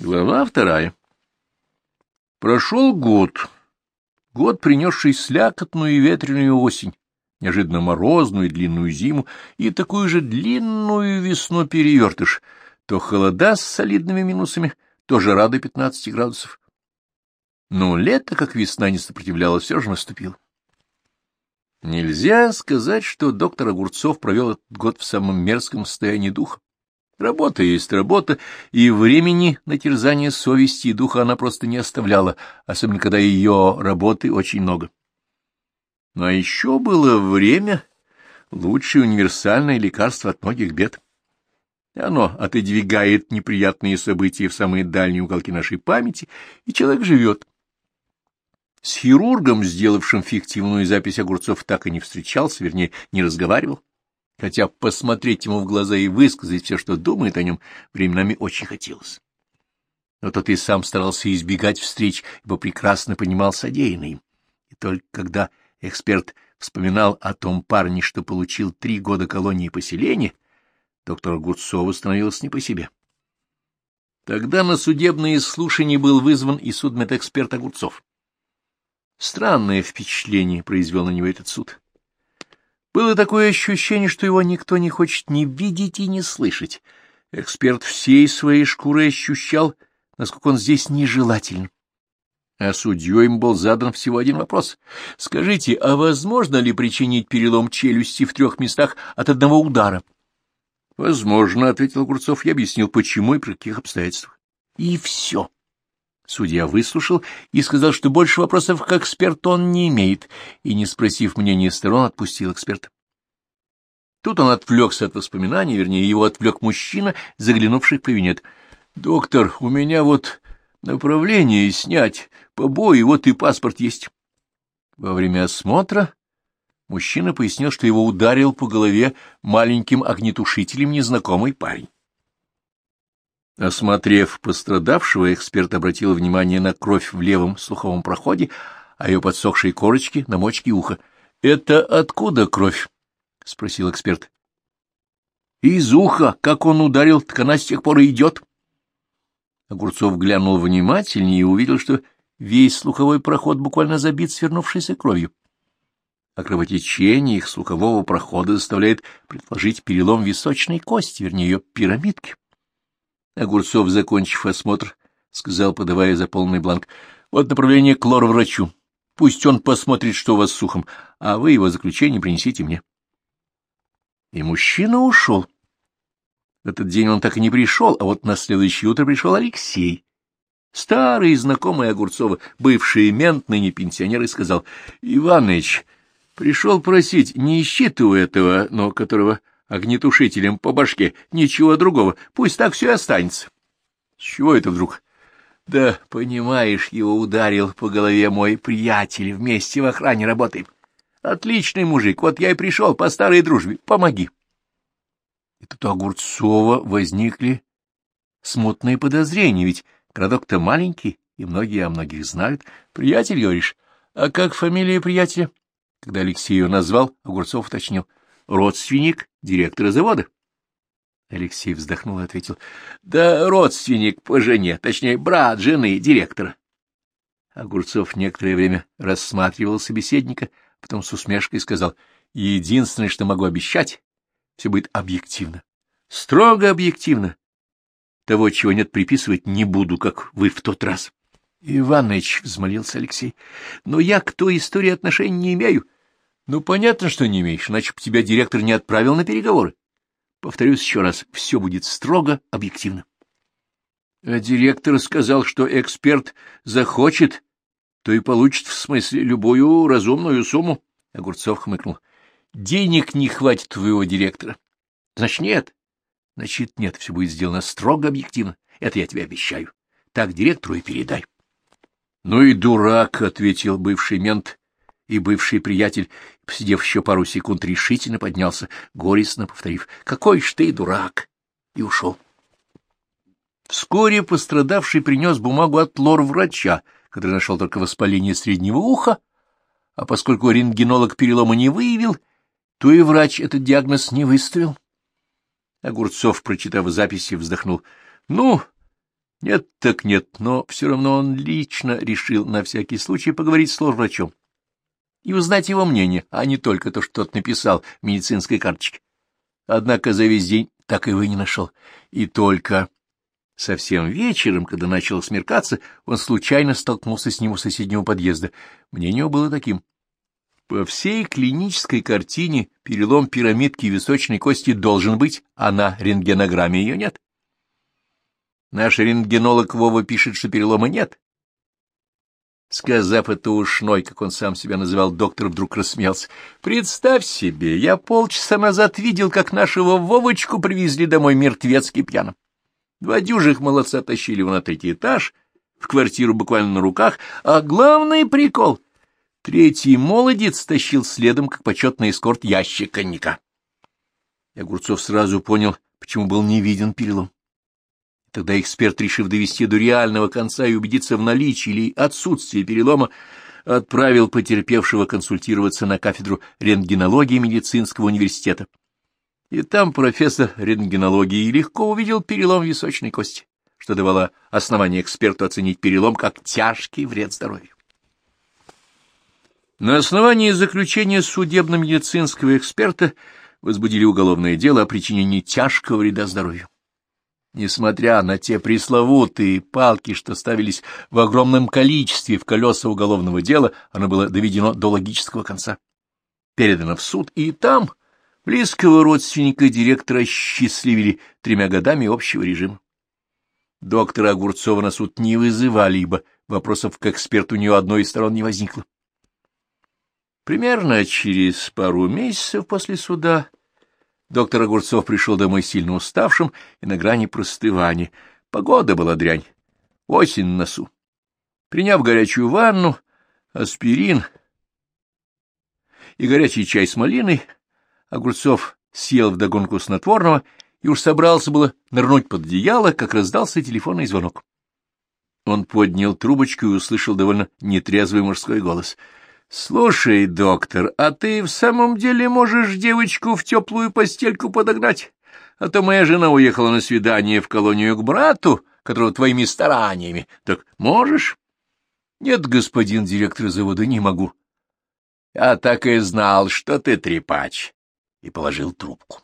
Глава вторая. Прошел год. Год, принесший слякотную и ветреную осень, неожиданно морозную и длинную зиму, и такую же длинную весну-перевертыш, то холода с солидными минусами, то жара до 15 градусов. Но лето, как весна, не сопротивлялось, все же наступило. Нельзя сказать, что доктор Огурцов провел этот год в самом мерзком состоянии духа. Работа есть работа, и времени на терзание совести и духа она просто не оставляла, особенно когда ее работы очень много. Но еще было время, лучшее универсальное лекарство от многих бед. Оно отодвигает неприятные события в самые дальние уголки нашей памяти, и человек живет. С хирургом, сделавшим фиктивную запись огурцов, так и не встречался, вернее, не разговаривал хотя посмотреть ему в глаза и высказать все, что думает о нем, временами очень хотелось. Но тот и сам старался избегать встреч, ибо прекрасно понимал содеянное им. И только когда эксперт вспоминал о том парне, что получил три года колонии поселения, доктор Гудцова становился не по себе. Тогда на судебные слушания был вызван и судмедэксперт Огурцов. Странное впечатление произвел на него этот суд. Было такое ощущение, что его никто не хочет ни видеть и ни слышать. Эксперт всей своей шкурой ощущал, насколько он здесь нежелателен. А судьей им был задан всего один вопрос. Скажите, а возможно ли причинить перелом челюсти в трех местах от одного удара? — Возможно, — ответил Огурцов и объяснил, почему и при каких обстоятельствах. И все. Судья выслушал и сказал, что больше вопросов к эксперту он не имеет, и, не спросив мнения сторон, отпустил эксперта. Тут он отвлекся от воспоминаний, вернее, его отвлек мужчина, заглянувший в кабинет. — Доктор, у меня вот направление снять, побои, вот и паспорт есть. Во время осмотра мужчина пояснил, что его ударил по голове маленьким огнетушителем незнакомый парень. Осмотрев пострадавшего, эксперт обратил внимание на кровь в левом слуховом проходе, а ее подсохшие корочки на мочке уха. — Это откуда кровь? — спросил эксперт. — Из уха. Как он ударил, так она с тех пор и идет. Огурцов глянул внимательнее и увидел, что весь слуховой проход буквально забит свернувшейся кровью. А кровотечение их слухового прохода заставляет предположить перелом височной кости, вернее, ее пирамидки. Огурцов, закончив осмотр, сказал, подавая заполненный бланк, — Вот направление к лор-врачу. Пусть он посмотрит, что у вас сухом, а вы его заключение принесите мне. И мужчина ушел. Этот день он так и не пришел, а вот на следующее утро пришел Алексей. Старый знакомый Огурцова, бывший мент, ныне пенсионер, и сказал, — Иваныч, пришел просить, не ищи ты у этого, но которого огнетушителем по башке, ничего другого, пусть так все и останется. С чего это вдруг? Да, понимаешь, его ударил по голове мой приятель, вместе в охране работаем. Отличный мужик, вот я и пришел по старой дружбе, помоги. И тут у Огурцова возникли смутные подозрения, ведь городок-то маленький, и многие о многих знают. Приятель, говоришь? А как фамилия приятеля? Когда Алексей ее назвал, Огурцов уточнил родственник директора завода. Алексей вздохнул и ответил, — Да родственник по жене, точнее, брат жены директора. Огурцов некоторое время рассматривал собеседника, потом с усмешкой сказал, — Единственное, что могу обещать, все будет объективно, строго объективно. Того, чего нет, приписывать не буду, как вы в тот раз. — Иваныч, — взмолился Алексей, — но я к той истории отношения не имею. — ну, понятно, что не имеешь, иначе бы тебя директор не отправил на переговоры. Повторюсь еще раз, все будет строго объективно. А директор сказал, что эксперт захочет, то и получит, в смысле, любую разумную сумму. Огурцов хмыкнул. Денег не хватит твоего директора. Значит, нет. Значит, нет, все будет сделано строго объективно. Это я тебе обещаю. Так директору и передай. — Ну и дурак, — ответил бывший мент, и бывший приятель, посидев еще пару секунд, решительно поднялся, горестно повторив «Какой ж ты дурак!» и ушел. Вскоре пострадавший принес бумагу от лор-врача, который нашел только воспаление среднего уха, а поскольку рентгенолог перелома не выявил, то и врач этот диагноз не выставил. Огурцов, прочитав записи, вздохнул. — Ну, Нет так нет, но все равно он лично решил на всякий случай поговорить с ложврачом и узнать его мнение, а не только то, что тот написал в медицинской карточке. Однако за весь день так его и не нашел. И только совсем вечером, когда начало смеркаться, он случайно столкнулся с ним у соседнего подъезда. Мнение было таким. По всей клинической картине перелом пирамидки височной кости должен быть, а на рентгенограмме ее нет. Наш рентгенолог Вова пишет, что перелома нет. Сказав это ушной, как он сам себя называл, доктор вдруг рассмеялся. «Представь себе, я полчаса назад видел, как нашего Вовочку привезли домой мертвецкий пьяным. Два дюжих молодца тащили его на третий этаж, в квартиру буквально на руках, а главный прикол — третий молодец тащил следом, как почетный эскорт, ящик коньяка. Огурцов сразу понял, почему был не виден перелом. Тогда эксперт, решив довести до реального конца и убедиться в наличии или отсутствии перелома, отправил потерпевшего консультироваться на кафедру рентгенологии медицинского университета. И там профессор рентгенологии легко увидел перелом височной кости, что давало основание эксперту оценить перелом как тяжкий вред здоровью. На основании заключения судебно-медицинского эксперта возбудили уголовное дело о причинении тяжкого вреда здоровью. Несмотря на те пресловутые палки, что ставились в огромном количестве в колеса уголовного дела, оно было доведено до логического конца. Передано в суд, и там близкого родственника директора счастливили тремя годами общего режима. Доктора Огурцова на суд не вызывали, ибо вопросов к эксперту ни у одной из сторон не возникло. Примерно через пару месяцев после суда Доктор Огурцов пришел домой сильно уставшим и на грани простывания. Погода была дрянь, осень на носу. Приняв горячую ванну, аспирин и горячий чай с малиной, Огурцов съел вдогонку снотворного и уж собрался было нырнуть под одеяло, как раздался телефонный звонок. Он поднял трубочку и услышал довольно нетрезвый мужской голос — Слушай, доктор, а ты в самом деле можешь девочку в теплую постельку подогнать? А то моя жена уехала на свидание в колонию к брату, которого твоими стараниями. Так можешь? Нет, господин директор завода, не могу. Я так и знал, что ты трепач. И положил трубку.